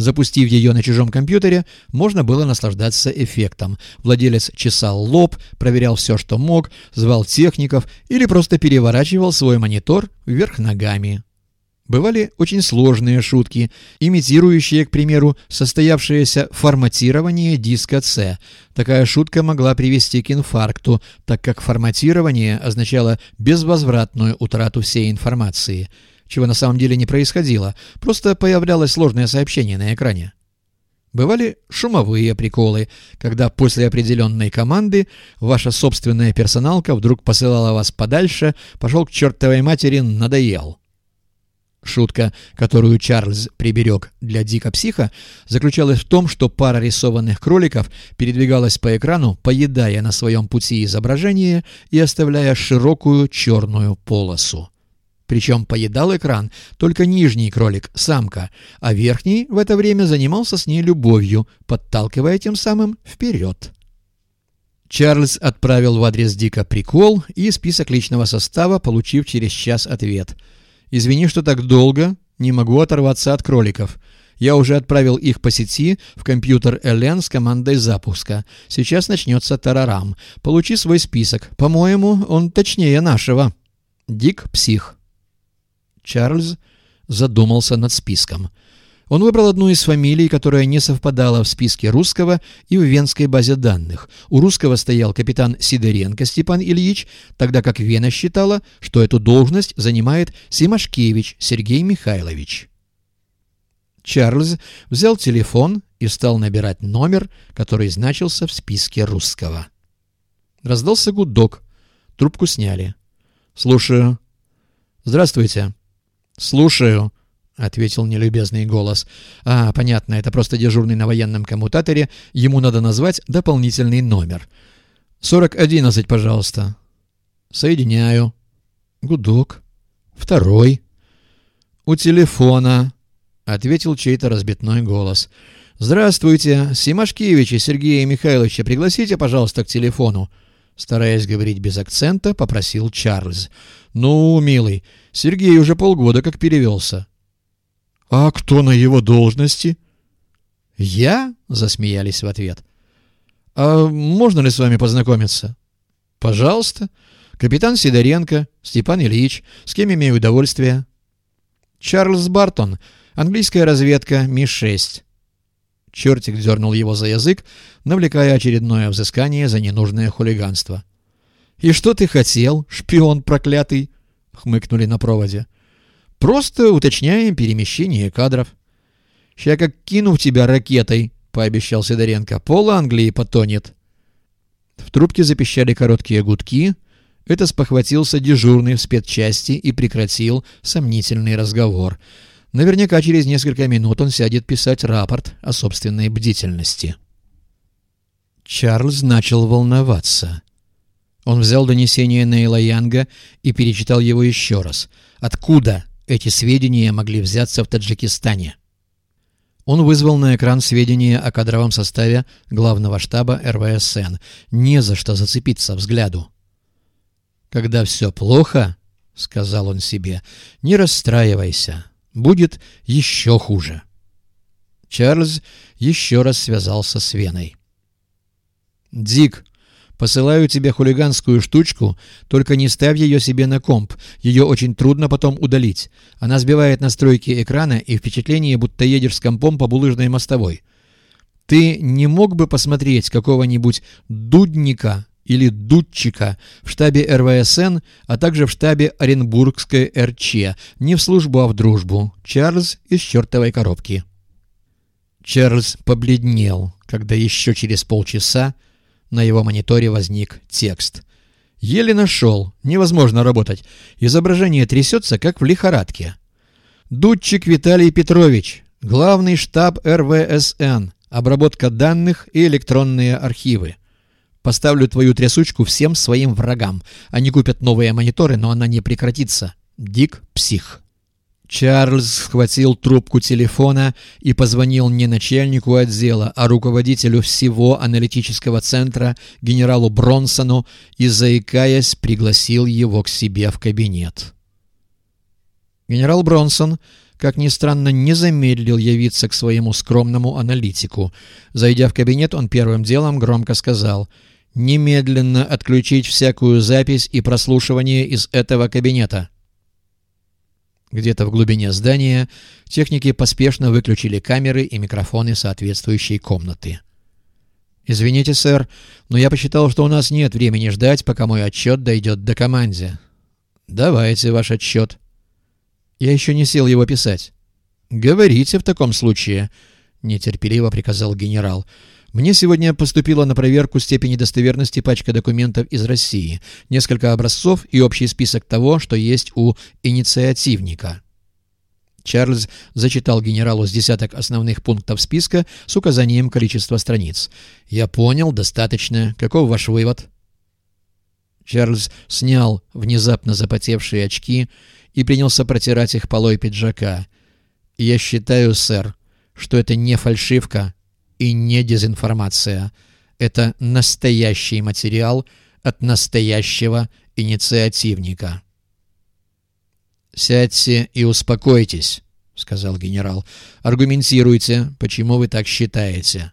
Запустив ее на чужом компьютере, можно было наслаждаться эффектом. Владелец чесал лоб, проверял все, что мог, звал техников или просто переворачивал свой монитор вверх ногами. Бывали очень сложные шутки, имитирующие, к примеру, состоявшееся форматирование диска C. Такая шутка могла привести к инфаркту, так как форматирование означало безвозвратную утрату всей информации, чего на самом деле не происходило, просто появлялось сложное сообщение на экране. Бывали шумовые приколы, когда после определенной команды ваша собственная персоналка вдруг посылала вас подальше, пошел к чертовой матери, надоел. Шутка, которую Чарльз приберег для Дика Психа, заключалась в том, что пара рисованных кроликов передвигалась по экрану, поедая на своем пути изображение и оставляя широкую черную полосу. Причем поедал экран только нижний кролик, самка, а верхний в это время занимался с ней любовью, подталкивая тем самым вперед. Чарльз отправил в адрес Дика прикол и список личного состава, получив через час ответ – Извини, что так долго. Не могу оторваться от кроликов. Я уже отправил их по сети в компьютер ЛН с командой запуска. Сейчас начнется тарарам. Получи свой список. По-моему, он точнее нашего. Дик Псих. Чарльз задумался над списком. Он выбрал одну из фамилий, которая не совпадала в списке русского и в венской базе данных. У русского стоял капитан Сидоренко Степан Ильич, тогда как Вена считала, что эту должность занимает Симашкевич Сергей Михайлович. Чарльз взял телефон и стал набирать номер, который значился в списке русского. Раздался гудок. Трубку сняли. «Слушаю». «Здравствуйте». «Слушаю». — ответил нелюбезный голос. «А, понятно, это просто дежурный на военном коммутаторе. Ему надо назвать дополнительный номер. Сорок одиннадцать, пожалуйста». «Соединяю». «Гудок». «Второй». «У телефона», — ответил чей-то разбитной голос. «Здравствуйте, Симашкевича Сергея Михайловича пригласите, пожалуйста, к телефону». Стараясь говорить без акцента, попросил Чарльз. «Ну, милый, Сергей уже полгода как перевелся». «А кто на его должности?» «Я?» — засмеялись в ответ. «А можно ли с вами познакомиться?» «Пожалуйста. Капитан Сидоренко, Степан Ильич. С кем имею удовольствие?» «Чарльз Бартон. Английская разведка. Ми-6». Чертик дернул его за язык, навлекая очередное взыскание за ненужное хулиганство. «И что ты хотел, шпион проклятый?» — хмыкнули на проводе. Просто уточняем перемещение кадров. «Ща как кину в тебя ракетой», — пообещал Сидоренко. «Пол Англии потонет». В трубке запищали короткие гудки. Это спохватился дежурный в спецчасти и прекратил сомнительный разговор. Наверняка через несколько минут он сядет писать рапорт о собственной бдительности. Чарльз начал волноваться. Он взял донесение Нейла Янга и перечитал его еще раз. «Откуда?» эти сведения могли взяться в Таджикистане. Он вызвал на экран сведения о кадровом составе главного штаба РВСН. Не за что зацепиться взгляду. «Когда все плохо, — сказал он себе, — не расстраивайся. Будет еще хуже». Чарльз еще раз связался с Веной. «Дик, Посылаю тебе хулиганскую штучку, только не ставь ее себе на комп. Ее очень трудно потом удалить. Она сбивает настройки экрана и впечатление, будто едешь с компом по булыжной мостовой. Ты не мог бы посмотреть какого-нибудь дудника или дудчика в штабе РВСН, а также в штабе Оренбургской РЧ, не в службу, а в дружбу. Чарльз из чертовой коробки. Чарльз побледнел, когда еще через полчаса на его мониторе возник текст. «Еле нашел. Невозможно работать. Изображение трясется, как в лихорадке». «Дудчик Виталий Петрович. Главный штаб РВСН. Обработка данных и электронные архивы. Поставлю твою трясучку всем своим врагам. Они купят новые мониторы, но она не прекратится. Дик Псих». Чарльз схватил трубку телефона и позвонил не начальнику отдела, а руководителю всего аналитического центра генералу Бронсону и, заикаясь, пригласил его к себе в кабинет. Генерал Бронсон, как ни странно, не замедлил явиться к своему скромному аналитику. Зайдя в кабинет, он первым делом громко сказал «Немедленно отключить всякую запись и прослушивание из этого кабинета». Где-то в глубине здания техники поспешно выключили камеры и микрофоны соответствующей комнаты. «Извините, сэр, но я посчитал, что у нас нет времени ждать, пока мой отчет дойдет до команде». «Давайте ваш отчет». «Я еще не сел его писать». «Говорите в таком случае», — нетерпеливо приказал генерал. «Мне сегодня поступила на проверку степени достоверности пачка документов из России, несколько образцов и общий список того, что есть у инициативника». Чарльз зачитал генералу с десяток основных пунктов списка с указанием количества страниц. «Я понял, достаточно. Каков ваш вывод?» Чарльз снял внезапно запотевшие очки и принялся протирать их полой пиджака. «Я считаю, сэр, что это не фальшивка и не дезинформация. Это настоящий материал от настоящего инициативника». «Сядьте и успокойтесь», — сказал генерал. «Аргументируйте, почему вы так считаете».